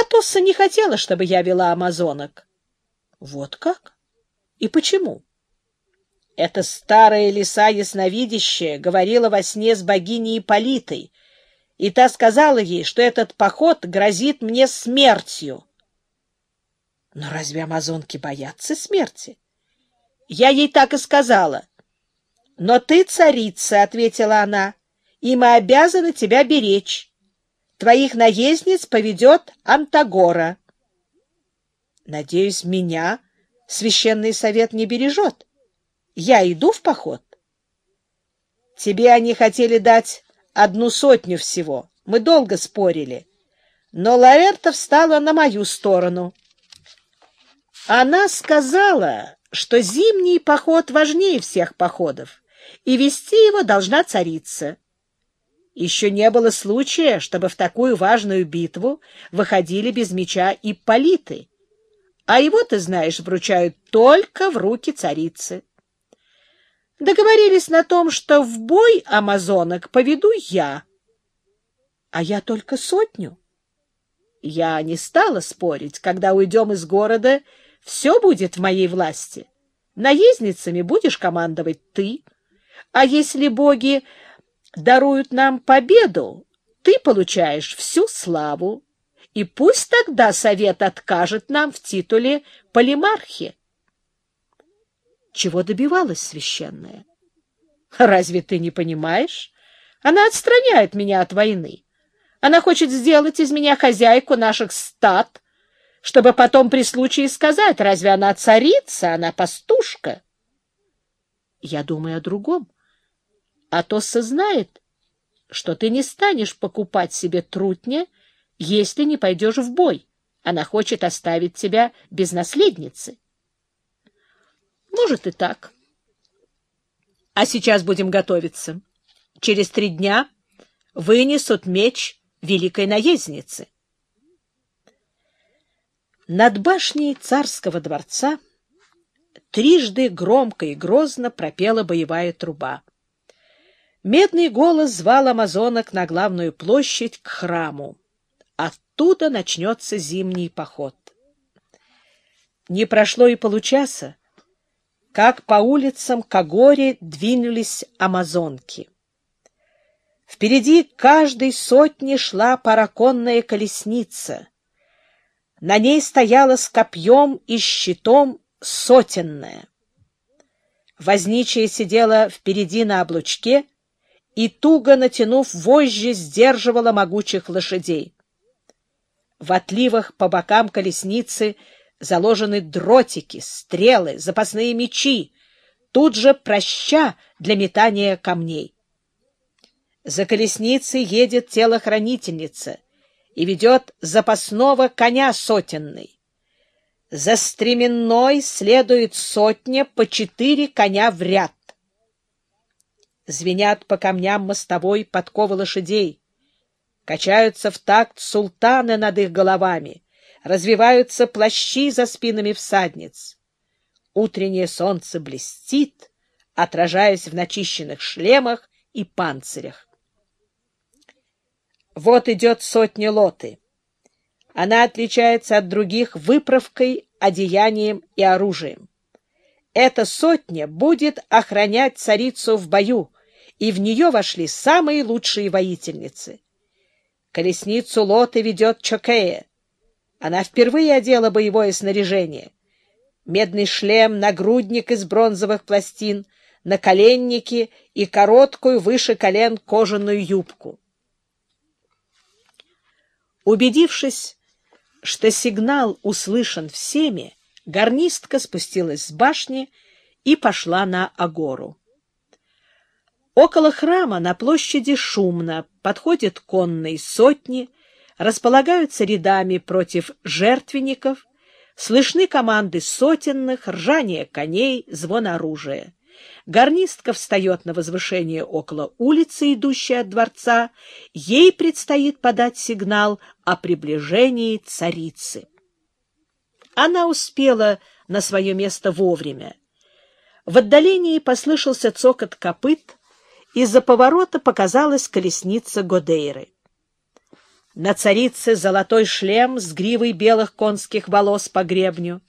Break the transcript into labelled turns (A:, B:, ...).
A: Атосса не хотела, чтобы я вела амазонок. Вот как? И почему? Эта старая лиса ясновидящая говорила во сне с богиней Ипполитой, и та сказала ей, что этот поход грозит мне смертью. Но разве амазонки боятся смерти? Я ей так и сказала. Но ты царица, — ответила она, — и мы обязаны тебя беречь. Твоих наездниц поведет Антагора. Надеюсь, меня священный совет не бережет. Я иду в поход. Тебе они хотели дать одну сотню всего. Мы долго спорили. Но Лаэрта встала на мою сторону. Она сказала, что зимний поход важнее всех походов, и вести его должна царица. Еще не было случая, чтобы в такую важную битву выходили без меча и политы, а его, ты знаешь, вручают только в руки царицы. Договорились на том, что в бой амазонок поведу я, а я только сотню. Я не стала спорить, когда уйдем из города, все будет в моей власти. Наездницами будешь командовать ты, а если боги даруют нам победу, ты получаешь всю славу, и пусть тогда совет откажет нам в титуле полимархи чего добивалась священная. Разве ты не понимаешь? Она отстраняет меня от войны. Она хочет сделать из меня хозяйку наших стад, чтобы потом при случае сказать, разве она царица, она пастушка? Я думаю о другом. А то сознает, что ты не станешь покупать себе трутня, если не пойдешь в бой. Она хочет оставить тебя без наследницы. Может и так. А сейчас будем готовиться. Через три дня вынесут меч великой наездницы. Над башней царского дворца трижды громко и грозно пропела боевая труба. Медный голос звал амазонок на главную площадь к храму. Оттуда начнется зимний поход. Не прошло и получаса, как по улицам Кагори двинулись амазонки. Впереди каждой сотни шла параконная колесница. На ней стояла с копьем и щитом сотенная. Возничая сидела впереди на облучке и, туго натянув вожжи, сдерживала могучих лошадей. В отливах по бокам колесницы — заложены дротики, стрелы, запасные мечи, тут же проща для метания камней. За колесницей едет телохранительница и ведет запасного коня сотенный. За стременной следует сотня по четыре коня в ряд. Звенят по камням мостовой подковы лошадей. Качаются в такт султаны над их головами — развиваются плащи за спинами всадниц. Утреннее солнце блестит, отражаясь в начищенных шлемах и панцирях. Вот идет сотня лоты. Она отличается от других выправкой, одеянием и оружием. Эта сотня будет охранять царицу в бою, и в нее вошли самые лучшие воительницы. Колесницу лоты ведет Чокея. Она впервые одела боевое снаряжение. Медный шлем, нагрудник из бронзовых пластин, наколенники и короткую выше колен кожаную юбку. Убедившись, что сигнал услышан всеми, гарнистка спустилась с башни и пошла на агору. Около храма на площади шумно, подходят конные сотни, располагаются рядами против жертвенников, слышны команды сотенных, ржание коней, звон оружия. Гарнистка встает на возвышение около улицы, идущей от дворца. Ей предстоит подать сигнал о приближении царицы. Она успела на свое место вовремя. В отдалении послышался цокот копыт, из-за поворота показалась колесница Годейры. На царице золотой шлем с гривой белых конских волос по гребню —